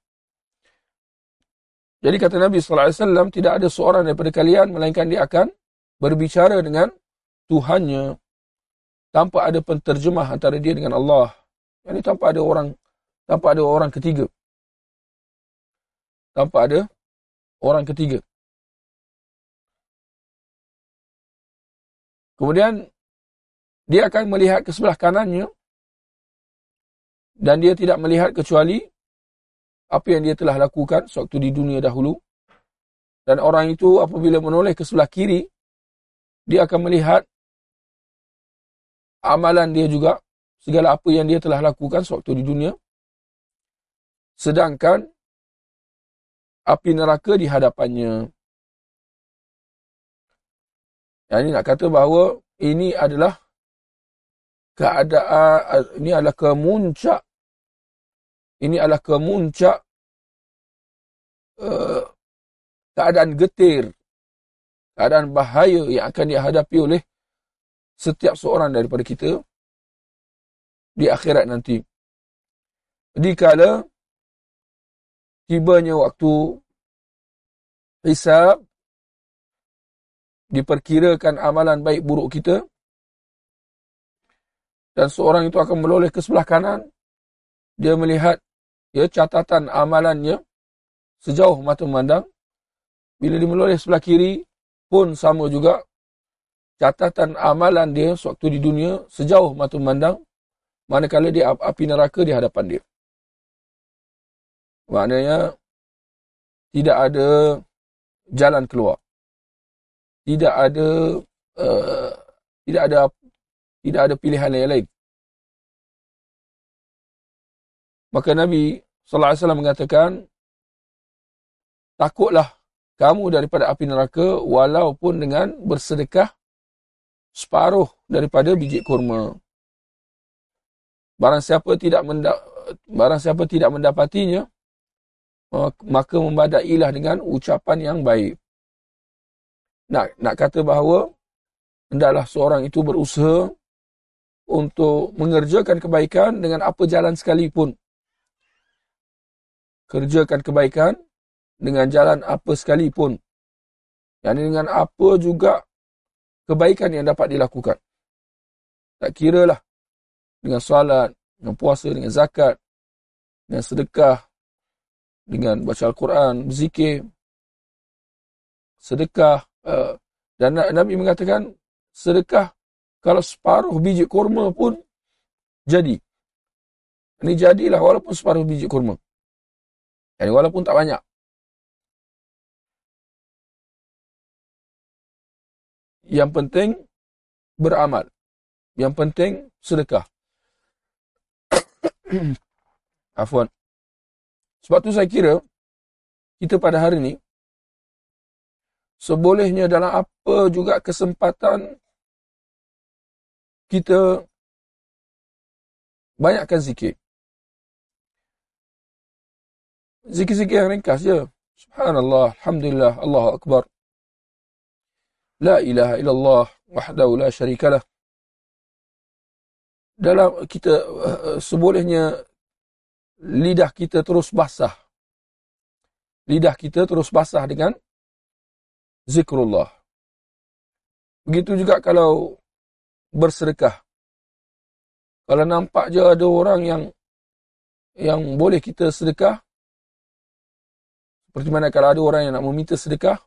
Speaker 1: Jadi kata Nabi sallallahu alaihi wasallam tidak ada seorang daripada kalian melainkan dia akan berbicara dengan Tuhannya tanpa ada penterjemah antara dia dengan Allah. Ini tanpa ada orang tanpa ada orang ketiga tanpa ada orang ketiga. Kemudian dia akan melihat ke sebelah kanannya dan dia tidak melihat kecuali apa yang dia telah lakukan sewaktu di dunia dahulu. Dan orang itu apabila menoleh ke sebelah kiri, dia akan melihat amalan dia juga, segala apa yang dia telah lakukan sewaktu di dunia. Sedangkan api neraka di hadapannya. Yang ini nak kata bahawa ini adalah keadaan, ini adalah kemuncak, ini adalah kemuncak uh, keadaan getir, keadaan bahaya yang akan dihadapi oleh setiap seorang daripada kita di akhirat nanti. Jadi kala tibanya waktu hisab diperkirakan amalan baik buruk kita dan seorang itu akan meloleh ke sebelah kanan. Dia melihat ya catatan amalannya sejauh mata memandang. Bila dia meloleh sebelah kiri pun sama juga. Catatan amalan dia sewaktu di dunia sejauh mata memandang. Manakala dia api neraka di hadapan dia. Maknanya tidak ada jalan keluar. Tidak ada uh, tidak ada tidak ada pilihan yang lain. Maka Nabi sallallahu alaihi wasallam mengatakan takutlah kamu daripada api neraka walaupun dengan bersedekah separuh daripada biji kurma. Barang siapa tidak barang siapa tidak mendapatinya maka membadailah dengan ucapan yang baik nak nak kata bahawa hendaklah seorang itu berusaha untuk mengerjakan kebaikan dengan apa jalan sekalipun. Kerjakan kebaikan dengan jalan apa sekalipun. Yang dengan apa juga kebaikan yang dapat dilakukan. Tak kira lah dengan solat, dengan puasa, dengan zakat, dengan sedekah, dengan baca Al-Quran, berzikir, sedekah, Uh, dan Nabi mengatakan sedekah kalau separuh biji kurma pun jadi. Ini jadilah walaupun separuh biji kurma. Yani walaupun tak banyak. Yang penting beramal. Yang penting sedekah. (coughs) Afwan. Sebab tu saya kira kita pada hari ini sebolehnya dalam apa juga kesempatan kita banyakkan zikir. Zikir-zikir yang ringkas je. Subhanallah, Alhamdulillah, Allahu Akbar. La ilaha illallah, wahdahu la syarikalah. Dalam kita, uh, sebolehnya lidah kita terus basah. Lidah kita terus basah dengan zikrullah. Begitu juga kalau bersedekah. Kalau nampak je ada orang yang yang boleh kita sedekah, seperti mana kalau ada orang yang nak meminta sedekah,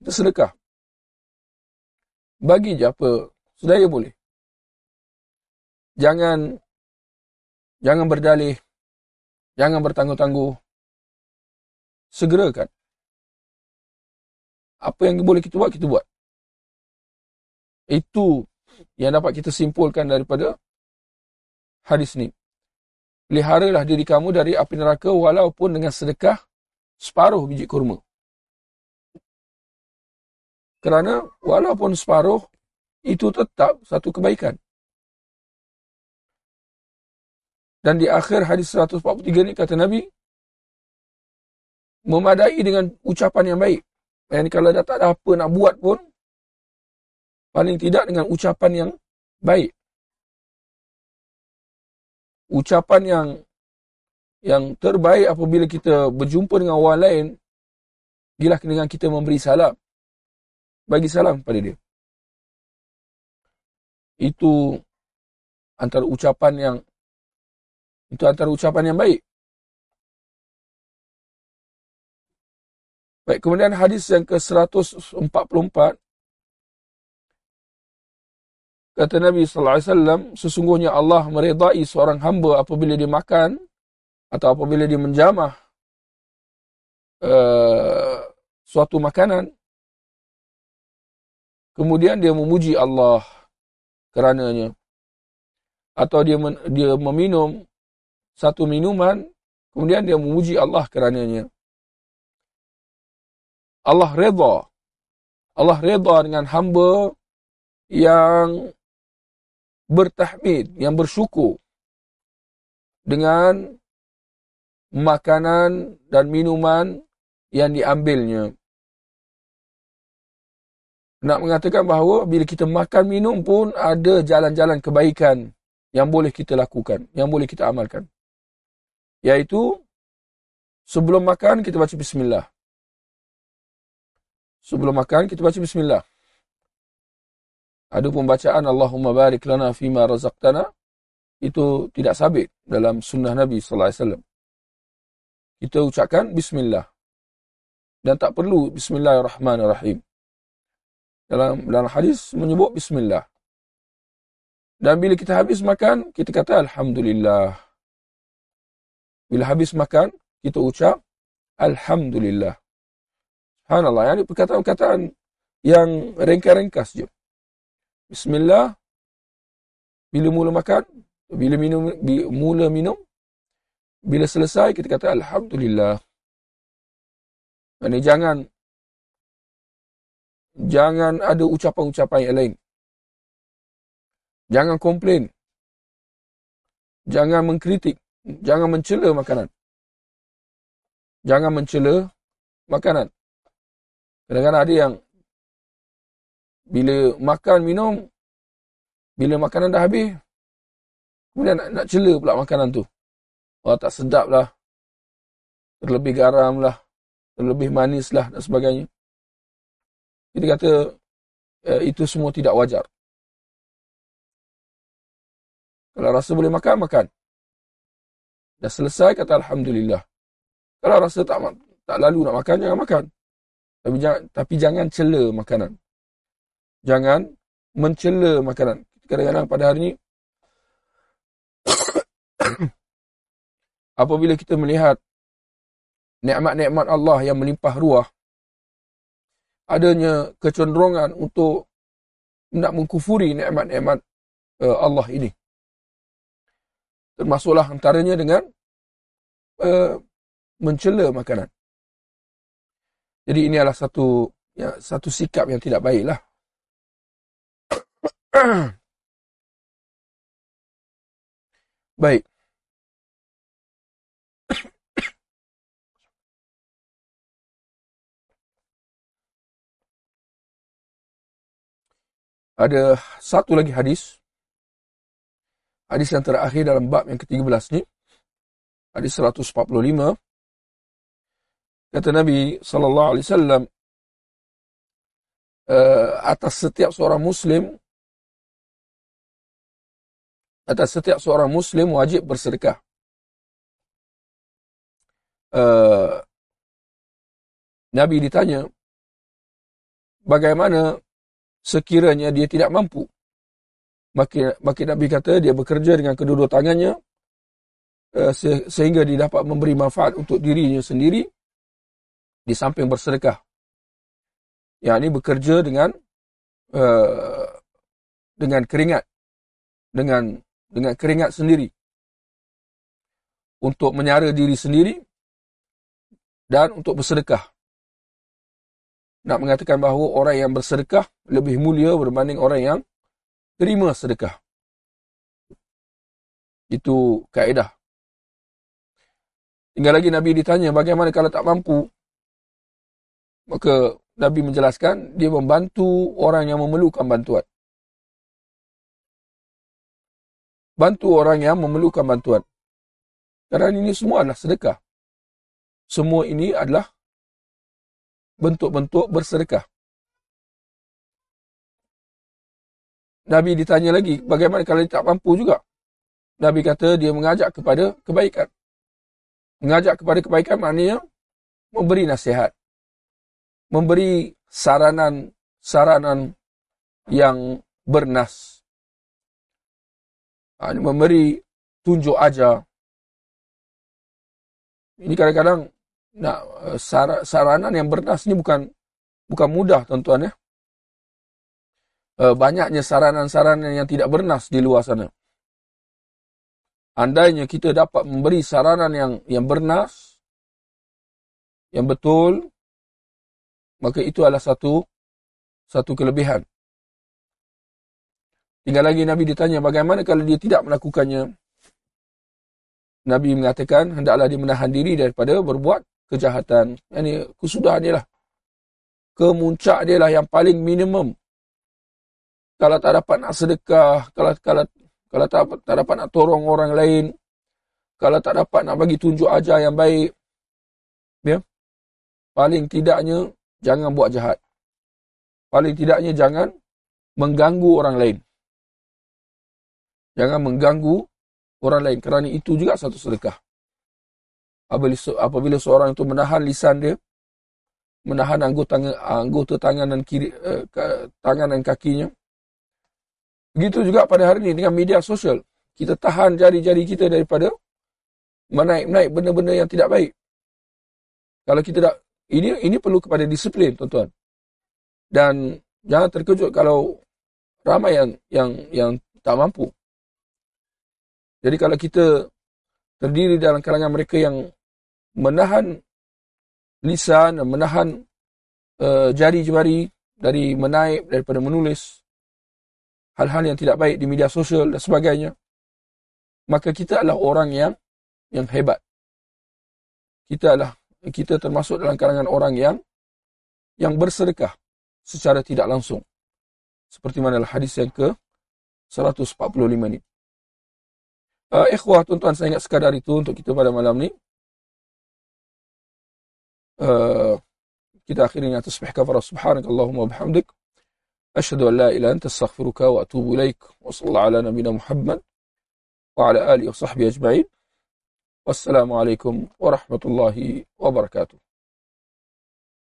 Speaker 1: kita sedekah. Bagi je apa sedaya boleh. Jangan jangan berdalih, jangan bertangguh-tangguh. Segerakan apa yang boleh kita buat, kita buat. Itu yang dapat kita simpulkan daripada hadis ni. Peliharalah diri kamu dari api neraka walaupun dengan sedekah separuh biji kurma. Kerana walaupun separuh, itu tetap satu kebaikan. Dan di akhir hadis 143 ni kata Nabi, memadai dengan ucapan yang baik. Yang kalau dah tak ada apa nak buat pun, paling tidak dengan ucapan yang baik. Ucapan yang yang terbaik apabila kita berjumpa dengan orang lain, ialah dengan kita memberi salam. Bagi salam pada dia. Itu antara ucapan yang itu antara ucapan yang baik. Baik, kemudian hadis yang ke-144 kata Nabi sallallahu alaihi wasallam sesungguhnya Allah meredai seorang hamba apabila dia makan atau apabila dia menjamah uh, suatu makanan. Kemudian dia memuji Allah kerananya. Atau dia men, dia meminum satu minuman kemudian dia memuji Allah kerananya. Allah redha Allah redha dengan hamba yang bertahmid yang bersyukur dengan makanan dan minuman yang diambilnya nak mengatakan bahawa bila kita makan minum pun ada jalan-jalan kebaikan yang boleh kita lakukan, yang boleh kita amalkan. Yaitu sebelum makan kita baca bismillah. Sebelum makan kita baca bismillah. Ada pembacaan Allahumma barik lana fima razaqtana itu tidak sabit dalam sunnah Nabi sallallahu alaihi wasallam. Kita ucapkan bismillah. Dan tak perlu bismillahirrahmanirrahim dalam dalam hadis menyebut bismillah. Dan bila kita habis makan, kita kata alhamdulillah. Bila habis makan, kita ucap alhamdulillah. Subhanallah, ini perkataan-perkataan yang ringkas-ringkas je. Bismillah. Bila mula makan, bila minum bila mula minum, bila selesai kita kata alhamdulillah. Ini jangan jangan ada ucapan-ucapan yang lain. Jangan komplain. Jangan mengkritik. Jangan mencela makanan. Jangan mencela makanan. Kadang-kadang ada yang bila makan, minum, bila makanan dah habis, kemudian nak, nak cela pula makanan tu. Oh, tak sedap lah. Terlebih garam lah. Terlebih manis lah dan sebagainya. Kita kata uh, itu semua tidak wajar. Kalau rasa boleh makan, makan. Dah selesai, kata Alhamdulillah. Kalau rasa tak tak lalu nak makan, jangan makan. Tapi jangan, tapi jangan cela makanan. Jangan mencela makanan. Kadang-kadang pada hari ini, (coughs) apabila kita melihat nikmat-nikmat Allah yang melimpah ruah, adanya kecenderungan untuk nak mengkufuri nikmat-nikmat uh, Allah ini. Termasuklah antaranya dengan uh, mencela makanan. Jadi ini adalah satu ya, satu sikap yang tidak baiklah. (coughs) Baik. (coughs) ada satu lagi hadis. Hadis yang terakhir dalam bab yang ke-13 ni. Hadis 145. Kata Nabi sallallahu alaihi wasallam uh, atas setiap seorang muslim atas setiap seorang muslim wajib bersedekah. Uh, Nabi ditanya bagaimana sekiranya dia tidak mampu. Maka, maka Nabi kata dia bekerja dengan kedua-dua tangannya uh, sehingga dia dapat memberi manfaat untuk dirinya sendiri di samping bersedekah. Yang ini bekerja dengan uh, dengan keringat dengan dengan keringat sendiri untuk menyara diri sendiri dan untuk bersedekah nak mengatakan bahawa orang yang bersedekah lebih mulia berbanding orang yang terima sedekah. Itu kaedah. Tinggal lagi Nabi ditanya bagaimana kalau tak mampu. Maka Nabi menjelaskan dia membantu orang yang memerlukan bantuan. Bantu orang yang memerlukan bantuan. Kerana ini semua adalah sedekah. Semua ini adalah bentuk-bentuk bersedekah. Nabi ditanya lagi, bagaimana kalau dia tak mampu juga? Nabi kata dia mengajak kepada kebaikan. Mengajak kepada kebaikan maknanya memberi nasihat. Memberi saranan-saranan yang bernas. Ha, memberi tunjuk ajar. Ini kadang-kadang nak uh, sar- saranan yang bernas ni bukan bukan mudah tuan-tuan ya. uh, banyaknya saranan-saranan yang tidak bernas di luar sana. Andainya kita dapat memberi saranan yang yang bernas, yang betul, maka itu adalah satu satu kelebihan. Tinggal lagi Nabi ditanya bagaimana kalau dia tidak melakukannya. Nabi mengatakan hendaklah dia menahan diri daripada berbuat kejahatan. Ini kesudahan dia lah. Kemuncak dia lah yang paling minimum. Kalau tak dapat nak sedekah, kalau kalau kalau tak, tak dapat nak tolong orang lain, kalau tak dapat nak bagi tunjuk ajar yang baik, ya, paling tidaknya jangan buat jahat. Paling tidaknya jangan mengganggu orang lain. Jangan mengganggu orang lain kerana itu juga satu sedekah. Apabila seorang itu menahan lisan dia, menahan anggota anggota tangan dan kiri eh, tangan dan kakinya. Begitu juga pada hari ini dengan media sosial. Kita tahan jari-jari kita daripada menaik-naik benda-benda yang tidak baik. Kalau kita tak ini ini perlu kepada disiplin, tuan-tuan. Dan jangan terkejut kalau ramai yang yang yang tak mampu. Jadi kalau kita terdiri dalam kalangan mereka yang menahan lisan, menahan uh, jari-jari dari menaik, daripada menulis hal-hal yang tidak baik di media sosial dan sebagainya, maka kita adalah orang yang yang hebat. Kita adalah kita termasuk dalam kalangan orang yang yang bersedekah secara tidak langsung. Seperti mana hadis yang ke 145 ini. Uh, ikhwah, tuan-tuan, saya ingat sekadar itu untuk kita pada malam ni. Uh, kita akhiri dengan tasbih kafara subhanakallahumma bihamdik. Asyhadu an la ilaha anta astaghfiruka wa atubu ilaik. Wa sallallahu ala nabiyyina Muhammad wa ala alihi wa sahbihi ajma'in. Wassalamualaikum warahmatullahi wabarakatuh.